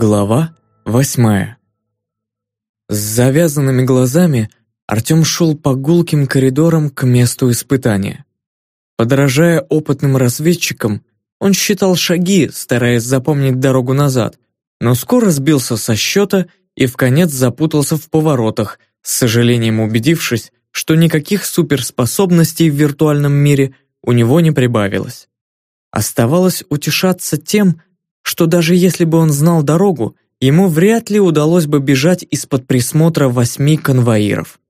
Глава восьмая С завязанными глазами Артем шел по гулким коридорам к месту испытания. Подражая опытным разведчикам, он считал шаги, стараясь запомнить дорогу назад, но скоро сбился со счета и в конец запутался в поворотах, с сожалением убедившись, что никаких суперспособностей в виртуальном мире у него не прибавилось. Оставалось утешаться тем, что даже если бы он знал дорогу, ему вряд ли удалось бы бежать из-под присмотра восьми конвоиров.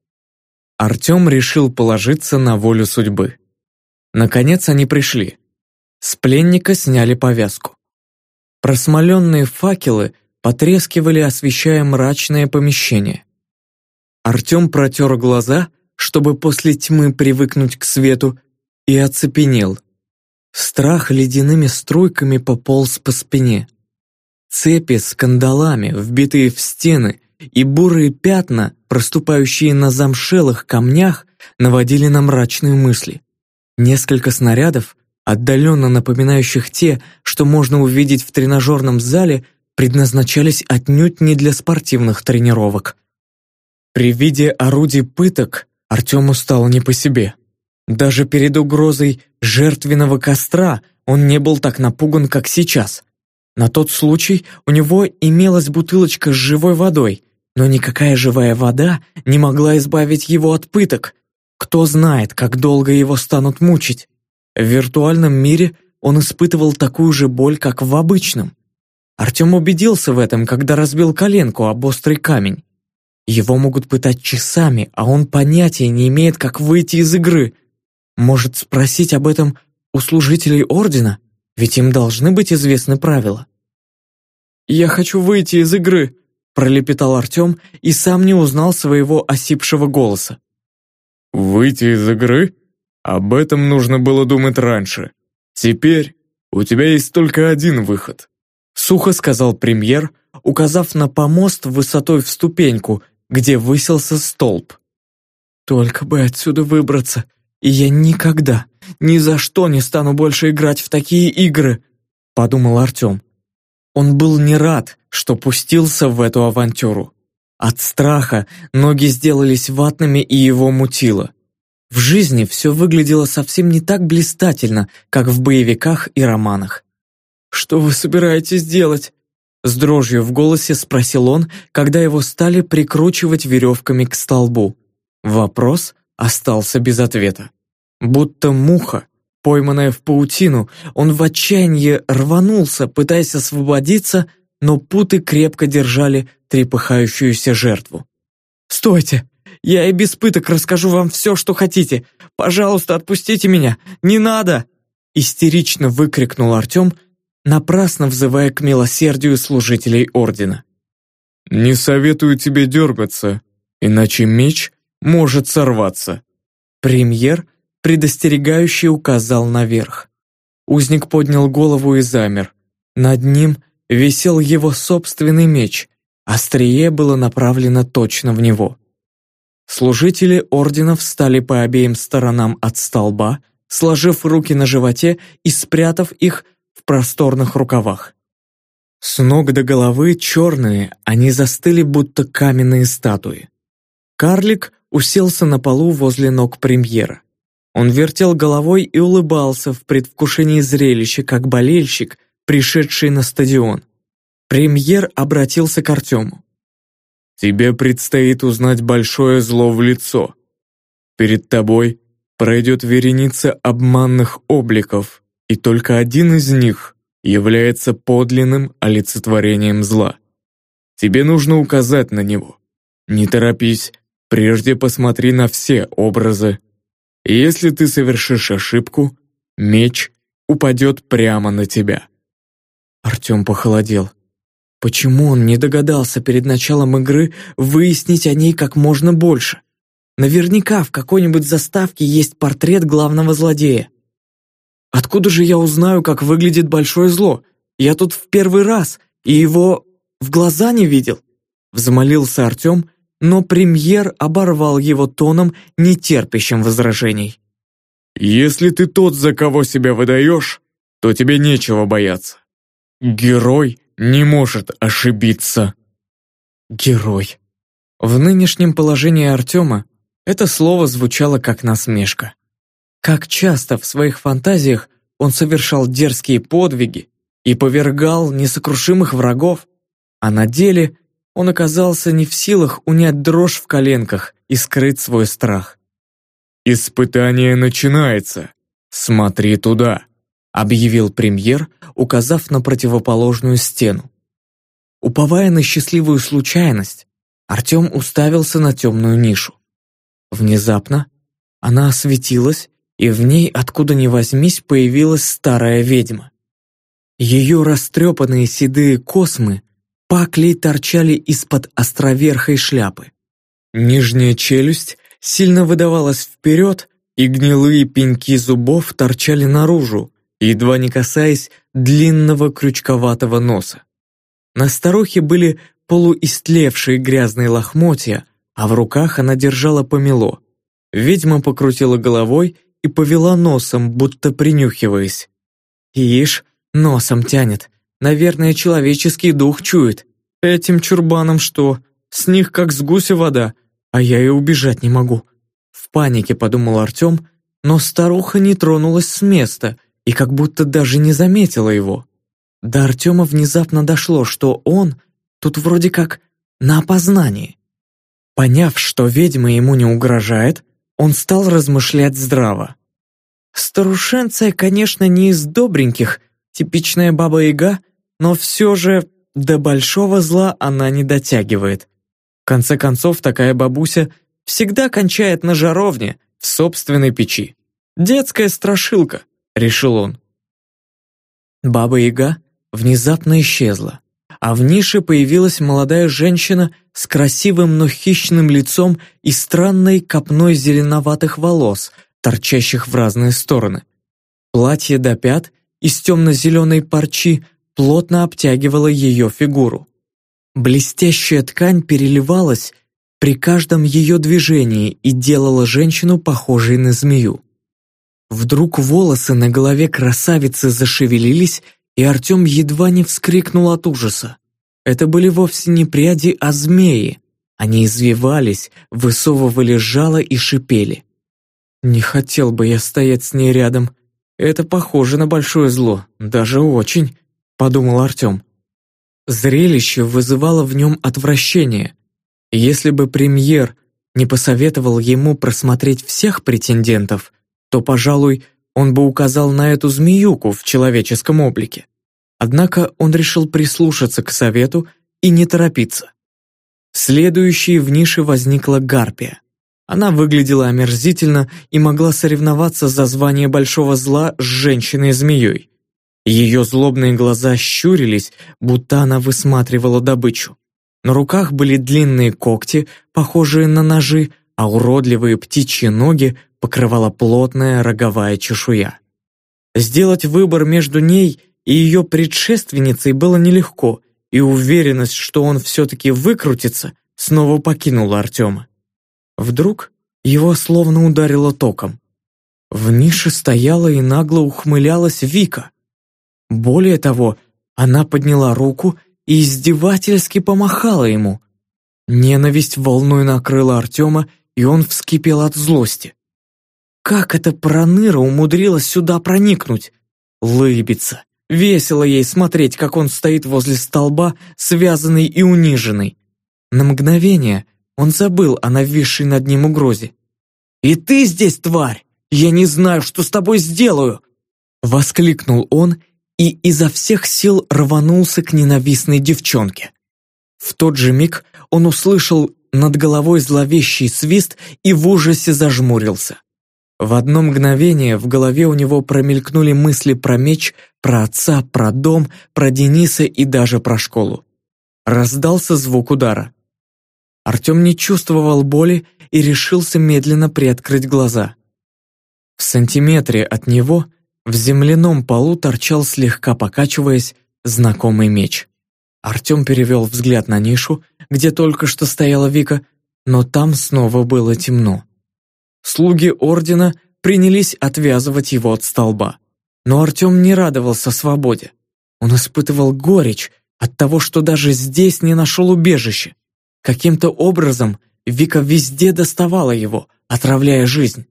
Артем решил положиться на волю судьбы. Наконец они пришли. С пленника сняли повязку. Просмоленные факелы потрескивали, освещая мрачное помещение. Артем протер глаза, чтобы после тьмы привыкнуть к свету, и оцепенел. Страх ледяными струйками пополз по спине. Цепи с кандалами, вбитые в стены, и бурые пятна, проступающие на замшелых камнях, наводили на мрачные мысли. Несколько снарядов, отдаленно напоминающих те, что можно увидеть в тренажерном зале, предназначались отнюдь не для спортивных тренировок. При виде орудий пыток Артему стало не по себе. Даже перед угрозой жертвенного костра он не был так напуган, как сейчас. На тот случай у него имелась бутылочка с живой водой, но никакая живая вода не могла избавить его от пыток. Кто знает, как долго его станут мучить. В виртуальном мире он испытывал такую же боль, как в обычном. Артем убедился в этом, когда разбил коленку об острый камень. Его могут пытать часами, а он понятия не имеет, как выйти из игры – может, спросить об этом у служителей Ордена? Ведь им должны быть известны правила. «Я хочу выйти из игры», — пролепетал Артем и сам не узнал своего осипшего голоса. «Выйти из игры? Об этом нужно было думать раньше. Теперь у тебя есть только один выход», — сухо сказал премьер, указав на помост высотой в ступеньку, где высился столб. «Только бы отсюда выбраться», и я никогда, ни за что не стану больше играть в такие игры, подумал Артем. Он был не рад, что пустился в эту авантюру. От страха ноги сделались ватными и его мутило. В жизни все выглядело совсем не так блистательно, как в боевиках и романах. «Что вы собираетесь делать?» С дрожью в голосе спросил он, когда его стали прикручивать веревками к столбу. Вопрос остался без ответа. Будто муха, пойманная в паутину, он в отчаянии рванулся, пытаясь освободиться, но путы крепко держали трепыхающуюся жертву. «Стойте! Я и без пыток расскажу вам все, что хотите! Пожалуйста, отпустите меня! Не надо!» Истерично выкрикнул Артем, напрасно взывая к милосердию служителей Ордена. «Не советую тебе дергаться, иначе меч может сорваться». Премьер предостерегающе указал наверх. Узник поднял голову и замер. Над ним висел его собственный меч, острие было направлено точно в него. Служители ордена встали по обеим сторонам от столба, сложив руки на животе и спрятав их в просторных рукавах. С ног до головы черные, они застыли, будто каменные статуи. Карлик уселся на полу возле ног премьера. Он вертел головой и улыбался в предвкушении зрелища, как болельщик, пришедший на стадион. Премьер обратился к Артему. «Тебе предстоит узнать большое зло в лицо. Перед тобой пройдет вереница обманных обликов, и только один из них является подлинным олицетворением зла. Тебе нужно указать на него. Не торопись, прежде посмотри на все образы если ты совершишь ошибку, меч упадет прямо на тебя». Артем похолодел. Почему он не догадался перед началом игры выяснить о ней как можно больше? Наверняка в какой-нибудь заставке есть портрет главного злодея. Откуда же я узнаю, как выглядит большое зло? Я тут в первый раз, и его в глаза не видел. Взмолился Артем но премьер оборвал его тоном, не терпящим возражений. «Если ты тот, за кого себя выдаешь, то тебе нечего бояться. Герой не может ошибиться. Герой. В нынешнем положении Артема это слово звучало как насмешка. Как часто в своих фантазиях он совершал дерзкие подвиги и повергал несокрушимых врагов, а на деле он оказался не в силах унять дрожь в коленках и скрыть свой страх. «Испытание начинается. Смотри туда», — объявил премьер, указав на противоположную стену. Уповая на счастливую случайность, Артем уставился на темную нишу. Внезапно она осветилась, и в ней, откуда ни возьмись, появилась старая ведьма. Ее растрепанные седые космы паклей торчали из-под островерхой шляпы. Нижняя челюсть сильно выдавалась вперед, и гнилые пеньки зубов торчали наружу, едва не касаясь длинного крючковатого носа. На старухе были полуистлевшие грязные лохмотья, а в руках она держала помело. Ведьма покрутила головой и повела носом, будто принюхиваясь. «Ишь, носом тянет. Наверное, человеческий дух чует. Этим чурбанам что? С них как с гуся вода, а я и убежать не могу». В панике подумал Артем, но старуха не тронулась с места и как будто даже не заметила его. До Артема внезапно дошло, что он тут вроде как на опознании. Поняв, что ведьма ему не угрожает, он стал размышлять здраво. Старушенция, конечно, не из добреньких, типичная баба-яга, но все же до большого зла она не дотягивает. В конце концов, такая бабуся всегда кончает на жаровне, в собственной печи. Детская страшилка, решил он. Баба-яга внезапно исчезла, а в нише появилась молодая женщина с красивым, но хищным лицом и странной копной зеленоватых волос, торчащих в разные стороны. Платье до пят из темно-зеленой парчи плотно обтягивало ее фигуру. Блестящая ткань переливалась при каждом ее движении и делала женщину похожей на змею. Вдруг волосы на голове красавицы зашевелились и Артем едва не вскрикнул от ужаса. Это были вовсе не пряди, а змеи. Они извивались, высовывали жало и шипели. «Не хотел бы я стоять с ней рядом. Это похоже на большое зло, даже очень», — подумал Артем. Зрелище вызывало в нем отвращение. Если бы премьер не посоветовал ему просмотреть всех претендентов, то, пожалуй, он бы указал на эту змеюку в человеческом облике. Однако он решил прислушаться к совету и не торопиться. Следующей в нише возникла гарпия. Она выглядела омерзительно и могла соревноваться за звание большого зла с женщиной-змеей. Ее злобные глаза щурились, будто она высматривала добычу. На руках были длинные когти, похожие на ножи, а уродливые птичьи ноги покрывала плотная роговая чешуя. Сделать выбор между ней и ее предшественницей было нелегко, и уверенность, что он все-таки выкрутится, снова покинула Артема. Вдруг его словно ударило током. В нише стояла и нагло ухмылялась Вика. Более того, она подняла руку и издевательски помахала ему. Ненависть волной накрыла Артема, и он вскипел от злости. Как эта проныра умудрилась сюда проникнуть? Лыбится. Весело ей смотреть, как он стоит возле столба, связанный и униженный. На мгновение он забыл о нависшей над ним угрозе. «И ты здесь, тварь! Я не знаю, что с тобой сделаю!» Воскликнул он и изо всех сил рванулся к ненавистной девчонке. В тот же миг он услышал над головой зловещий свист и в ужасе зажмурился. В одно мгновение в голове у него промелькнули мысли про меч, про отца, про дом, про Дениса и даже про школу. Раздался звук удара. Артем не чувствовал боли и решился медленно приоткрыть глаза. В сантиметре от него в земляном полу торчал, слегка покачиваясь, знакомый меч. Артем перевел взгляд на нишу, где только что стояла Вика, но там снова было темно. Слуги ордена принялись отвязывать его от столба. Но Артем не радовался свободе. Он испытывал горечь от того, что даже здесь не нашел убежище. Каким-то образом Вика везде доставала его, отравляя жизнь.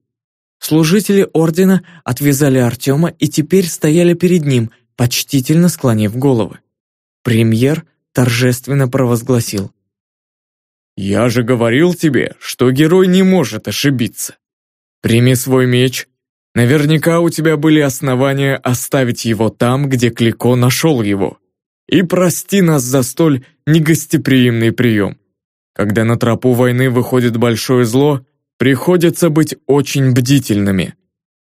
Служители ордена отвязали Артема и теперь стояли перед ним, почтительно склонив головы. Премьер торжественно провозгласил. «Я же говорил тебе, что герой не может ошибиться. Прими свой меч. Наверняка у тебя были основания оставить его там, где Клико нашел его. И прости нас за столь негостеприимный прием. Когда на тропу войны выходит большое зло, приходится быть очень бдительными.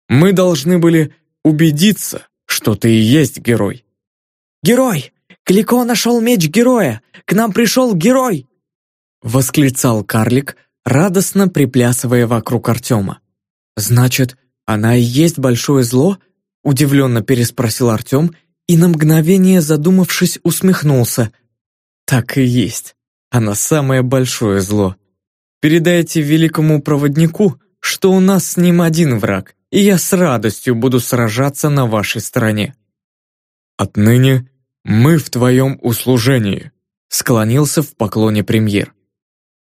Мы должны были убедиться, что ты и есть герой». «Герой! Клико нашел меч героя! К нам пришел герой!» Восклицал карлик, радостно приплясывая вокруг Артема. «Значит, она и есть большое зло?» Удивленно переспросил Артем и на мгновение задумавшись усмехнулся. «Так и есть. Она самое большое зло. Передайте великому проводнику, что у нас с ним один враг, и я с радостью буду сражаться на вашей стороне». «Отныне мы в твоем услужении», склонился в поклоне премьер.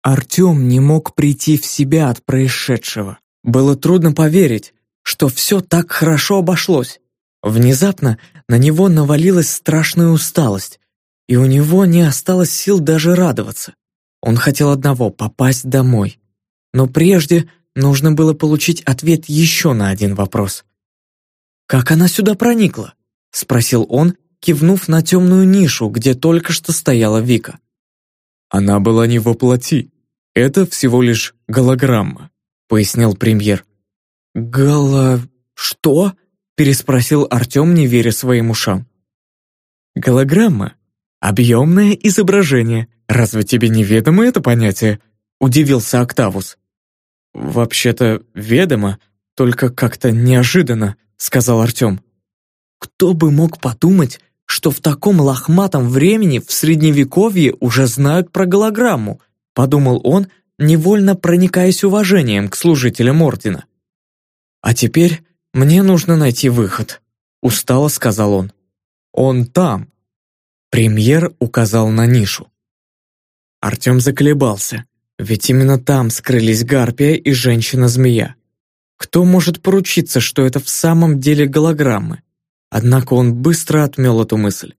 Артем не мог прийти в себя от происшедшего. Было трудно поверить, что все так хорошо обошлось. Внезапно на него навалилась страшная усталость, и у него не осталось сил даже радоваться. Он хотел одного — попасть домой. Но прежде нужно было получить ответ еще на один вопрос. «Как она сюда проникла?» — спросил он, кивнув на темную нишу, где только что стояла Вика. «Она была не воплоти. Это всего лишь голограмма», — пояснил премьер. «Гало... что?» — переспросил Артем, не веря своим ушам. «Голограмма — объемное изображение, «Разве тебе неведомо это понятие?» — удивился Октавус. «Вообще-то ведомо, только как-то неожиданно», — сказал Артем. «Кто бы мог подумать, что в таком лохматом времени в Средневековье уже знают про голограмму», — подумал он, невольно проникаясь уважением к служителям Ордена. «А теперь мне нужно найти выход», — устало сказал он. «Он там». Премьер указал на нишу. Артем заколебался, ведь именно там скрылись Гарпия и женщина-змея. Кто может поручиться, что это в самом деле голограммы? Однако он быстро отмел эту мысль.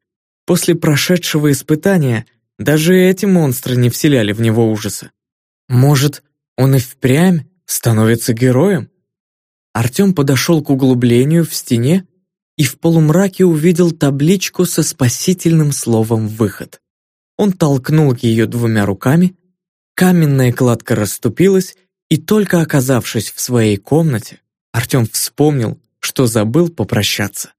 После прошедшего испытания даже эти монстры не вселяли в него ужаса. Может, он и впрямь становится героем? Артем подошел к углублению в стене и в полумраке увидел табличку со спасительным словом «выход». Он толкнул ее двумя руками, каменная кладка расступилась, и только оказавшись в своей комнате, Артем вспомнил, что забыл попрощаться.